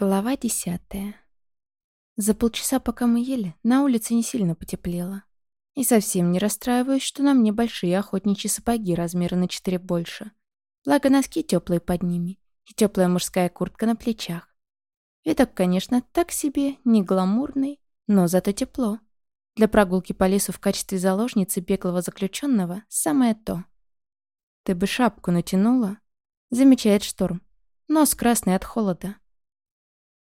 Глава десятая. За полчаса, пока мы ели, на улице не сильно потеплело. И совсем не расстраиваюсь, что на мне большие охотничьи сапоги размера на четыре больше. Благо носки теплые под ними и теплая мужская куртка на плечах. Видок, конечно, так себе, не гламурный, но зато тепло. Для прогулки по лесу в качестве заложницы беглого заключенного самое то. «Ты бы шапку натянула?» — замечает Шторм. Нос красный от холода.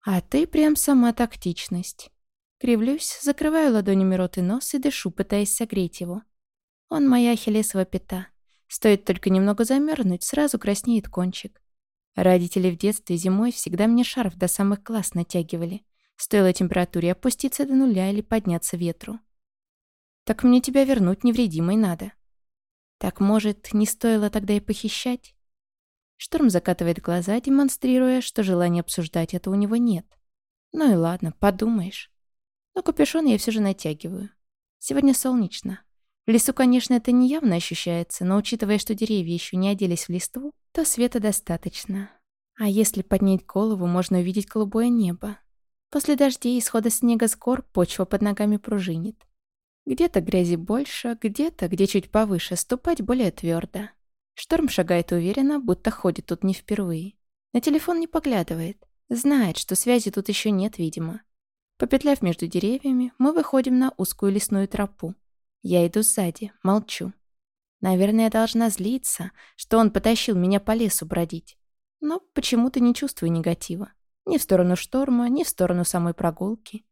А ты прям сама тактичность. Кривлюсь, закрываю ладонями рот и нос и дышу, пытаясь согреть его. Он моя ахиллесова пята. Стоит только немного замерзнуть, сразу краснеет кончик. Родители в детстве зимой всегда мне шарф до самых глаз натягивали. Стоило температуре опуститься до нуля или подняться ветру. Так мне тебя вернуть невредимой надо. Так, может, не стоило тогда и похищать? Шторм закатывает глаза, демонстрируя, что желания обсуждать это у него нет. Ну и ладно, подумаешь. Но капюшон я все же натягиваю. Сегодня солнечно. В лесу, конечно, это не явно ощущается, но учитывая, что деревья еще не оделись в листву, то света достаточно. А если поднять голову, можно увидеть голубое небо. После дождей и исхода снега с гор почва под ногами пружинит. Где-то грязи больше, где-то, где чуть повыше, ступать более твердо. Шторм шагает уверенно, будто ходит тут не впервые. На телефон не поглядывает. Знает, что связи тут еще нет, видимо. Попетляв между деревьями, мы выходим на узкую лесную тропу. Я иду сзади, молчу. Наверное, я должна злиться, что он потащил меня по лесу бродить. Но почему-то не чувствую негатива. Ни в сторону шторма, ни в сторону самой прогулки.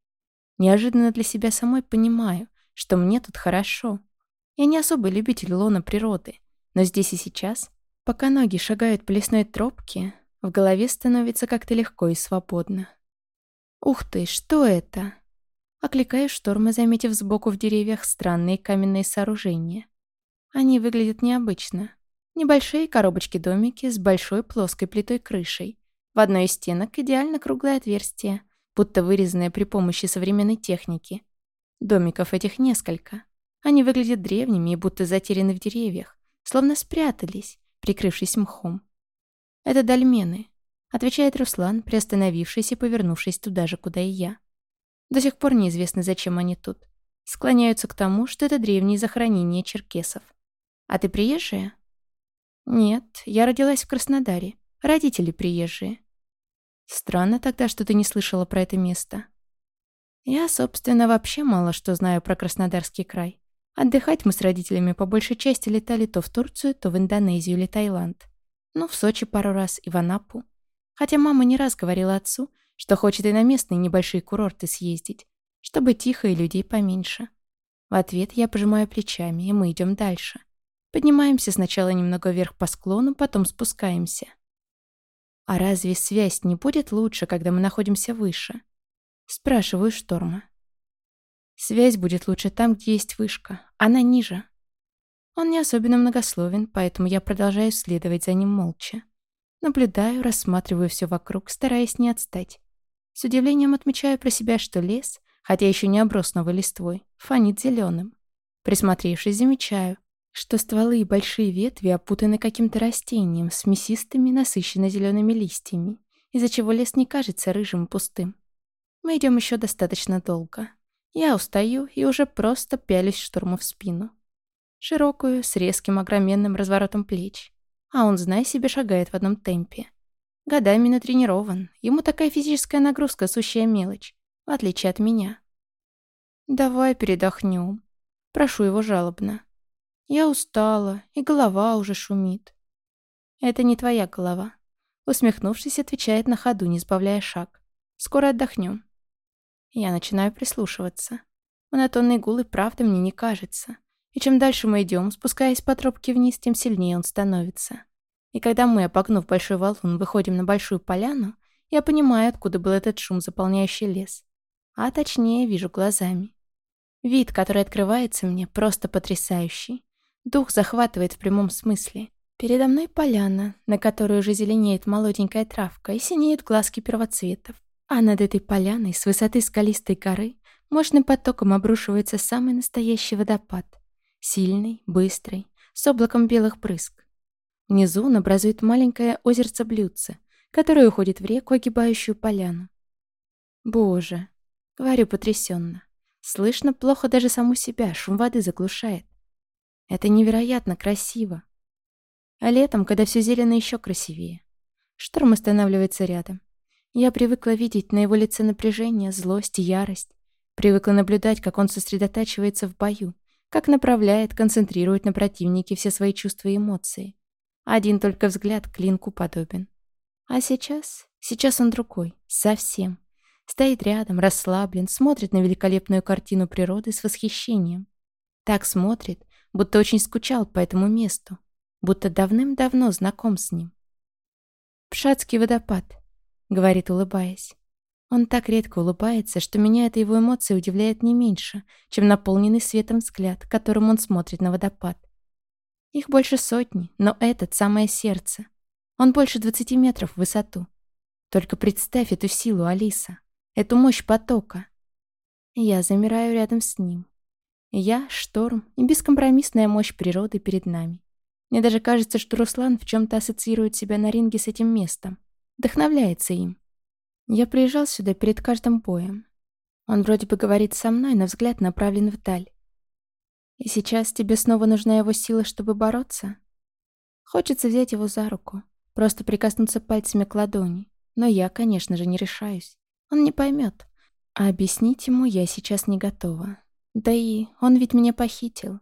Неожиданно для себя самой понимаю, что мне тут хорошо. Я не особый любитель лона природы, но здесь и сейчас, пока ноги шагают по лесной тропке, в голове становится как-то легко и свободно. «Ух ты, что это?» Окликаю шторма, заметив сбоку в деревьях странные каменные сооружения. Они выглядят необычно. Небольшие коробочки-домики с большой плоской плитой крышей. В одной из стенок идеально круглое отверстие, будто вырезанное при помощи современной техники. Домиков этих несколько. Они выглядят древними и будто затеряны в деревьях, словно спрятались, прикрывшись мхом. «Это дольмены», — отвечает Руслан, приостановившись и повернувшись туда же, куда и я. До сих пор неизвестно, зачем они тут. Склоняются к тому, что это древние захоронения черкесов. «А ты приезжая?» «Нет, я родилась в Краснодаре. Родители приезжие». «Странно тогда, что ты не слышала про это место». «Я, собственно, вообще мало что знаю про Краснодарский край. Отдыхать мы с родителями по большей части летали то в Турцию, то в Индонезию или Таиланд. Ну, в Сочи пару раз и в Анапу. Хотя мама не раз говорила отцу, что хочет и на местные небольшие курорты съездить, чтобы тихо и людей поменьше. В ответ я пожимаю плечами, и мы идем дальше. Поднимаемся сначала немного вверх по склону, потом спускаемся. А разве связь не будет лучше, когда мы находимся выше? Спрашиваю Шторма. Связь будет лучше там, где есть вышка. Она ниже. Он не особенно многословен, поэтому я продолжаю следовать за ним молча. Наблюдаю, рассматриваю все вокруг, стараясь не отстать. С удивлением отмечаю про себя, что лес, хотя еще не оброс новой листвой, фонит зеленым. Присмотревшись, замечаю, что стволы и большие ветви опутаны каким-то растением с мясистыми, насыщенно зелеными листьями, из-за чего лес не кажется рыжим и пустым. Мы идем еще достаточно долго. Я устаю и уже просто пялюсь штурму в спину. Широкую, с резким огроменным разворотом плеч. А он, знай себе, шагает в одном темпе. Годами натренирован. Ему такая физическая нагрузка — сущая мелочь. В отличие от меня. «Давай передохнем». Прошу его жалобно. Я устала, и голова уже шумит. «Это не твоя голова», — усмехнувшись, отвечает на ходу, не сбавляя шаг. «Скоро отдохнем. Я начинаю прислушиваться. Монотонный гул и правда мне не кажется. И чем дальше мы идем, спускаясь по тропке вниз, тем сильнее он становится. И когда мы, обогнув большой валун, выходим на большую поляну, я понимаю, откуда был этот шум, заполняющий лес. А точнее, вижу глазами. Вид, который открывается мне, просто потрясающий. Дух захватывает в прямом смысле. Передо мной поляна, на которой уже зеленеет молоденькая травка и синеют глазки первоцветов. А над этой поляной с высоты скалистой горы мощным потоком обрушивается самый настоящий водопад. Сильный, быстрый, с облаком белых брызг. Внизу он образует маленькое озерце-блюдце, которая уходит в реку, огибающую поляну. Боже, говорю потрясенно. Слышно плохо даже саму себя, шум воды заглушает. Это невероятно красиво. А летом, когда все зелено, еще красивее. Шторм останавливается рядом. Я привыкла видеть на его лице напряжение, злость и ярость. Привыкла наблюдать, как он сосредотачивается в бою, как направляет, концентрирует на противнике все свои чувства и эмоции. Один только взгляд клинку подобен. А сейчас? Сейчас он другой. Совсем. Стоит рядом, расслаблен, смотрит на великолепную картину природы с восхищением. Так смотрит, будто очень скучал по этому месту, будто давным-давно знаком с ним. «Пшатский водопад», — говорит, улыбаясь. Он так редко улыбается, что меня эта его эмоция удивляет не меньше, чем наполненный светом взгляд, которым он смотрит на водопад. Их больше сотни, но этот — самое сердце. Он больше двадцати метров в высоту. Только представь эту силу, Алиса. Эту мощь потока. Я замираю рядом с ним. Я — шторм и бескомпромиссная мощь природы перед нами. Мне даже кажется, что Руслан в чем-то ассоциирует себя на ринге с этим местом. Вдохновляется им. Я приезжал сюда перед каждым боем. Он вроде бы говорит со мной, но взгляд направлен вдаль. И сейчас тебе снова нужна его сила, чтобы бороться? Хочется взять его за руку, просто прикоснуться пальцами к ладони. Но я, конечно же, не решаюсь. Он не поймет. А объяснить ему я сейчас не готова. Да и он ведь меня похитил.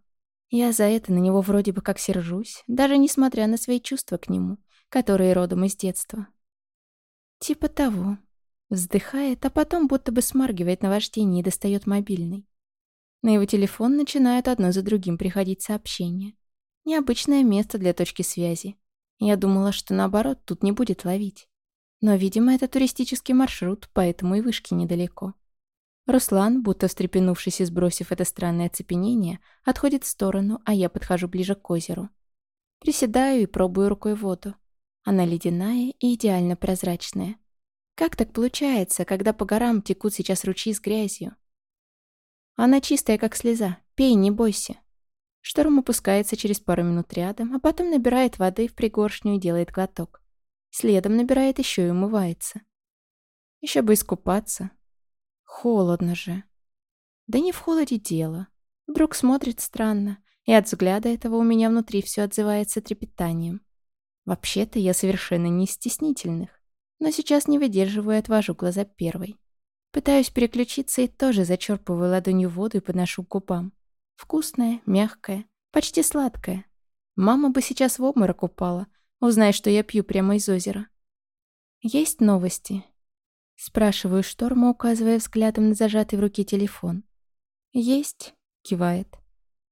Я за это на него вроде бы как сержусь, даже несмотря на свои чувства к нему, которые родом из детства. Типа того. Вздыхает, а потом будто бы смаргивает на вождение и достает мобильный. На его телефон начинают одно за другим приходить сообщения. Необычное место для точки связи. Я думала, что наоборот, тут не будет ловить. Но, видимо, это туристический маршрут, поэтому и вышки недалеко. Руслан, будто встрепенувшись и сбросив это странное оцепенение, отходит в сторону, а я подхожу ближе к озеру. Приседаю и пробую рукой воду. Она ледяная и идеально прозрачная. Как так получается, когда по горам текут сейчас ручьи с грязью? Она чистая, как слеза. Пей, не бойся. Шторм опускается через пару минут рядом, а потом набирает воды в пригоршню и делает глоток. Следом набирает еще и умывается. Еще бы искупаться. Холодно же. Да не в холоде дело. Вдруг смотрит странно, и от взгляда этого у меня внутри все отзывается трепетанием. Вообще-то я совершенно не стеснительных, но сейчас не выдерживаю и отвожу глаза первой. Пытаюсь переключиться и тоже зачерпываю ладонью воду и подношу к губам. Вкусная, мягкая, почти сладкая. Мама бы сейчас в обморок упала, узнай, что я пью прямо из озера. «Есть новости?» Спрашиваю Шторма, указывая взглядом на зажатый в руке телефон. «Есть», — кивает.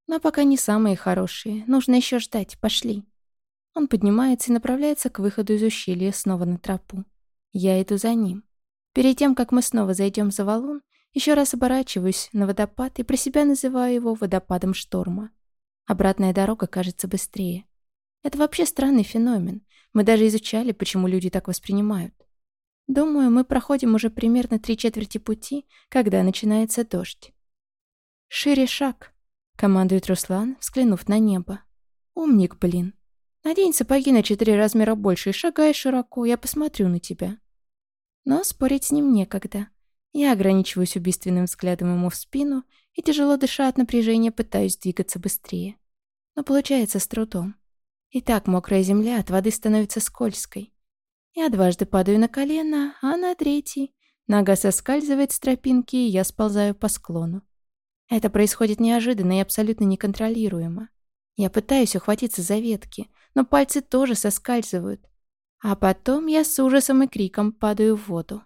«Но пока не самые хорошие. Нужно еще ждать. Пошли». Он поднимается и направляется к выходу из ущелья снова на тропу. Я иду за ним. Перед тем, как мы снова зайдем за валун, еще раз оборачиваюсь на водопад и про себя называю его водопадом шторма. Обратная дорога кажется быстрее. Это вообще странный феномен. Мы даже изучали, почему люди так воспринимают. Думаю, мы проходим уже примерно три четверти пути, когда начинается дождь. «Шире шаг», — командует Руслан, взглянув на небо. «Умник, блин. Надень сапоги на четыре размера больше и шагай широко, я посмотрю на тебя». Но спорить с ним некогда. Я ограничиваюсь убийственным взглядом ему в спину и, тяжело дыша от напряжения, пытаюсь двигаться быстрее. Но получается с трудом. И так мокрая земля от воды становится скользкой. Я дважды падаю на колено, а на третий нога соскальзывает с тропинки, и я сползаю по склону. Это происходит неожиданно и абсолютно неконтролируемо. Я пытаюсь ухватиться за ветки, но пальцы тоже соскальзывают, а потом я с ужасом и криком падаю в воду.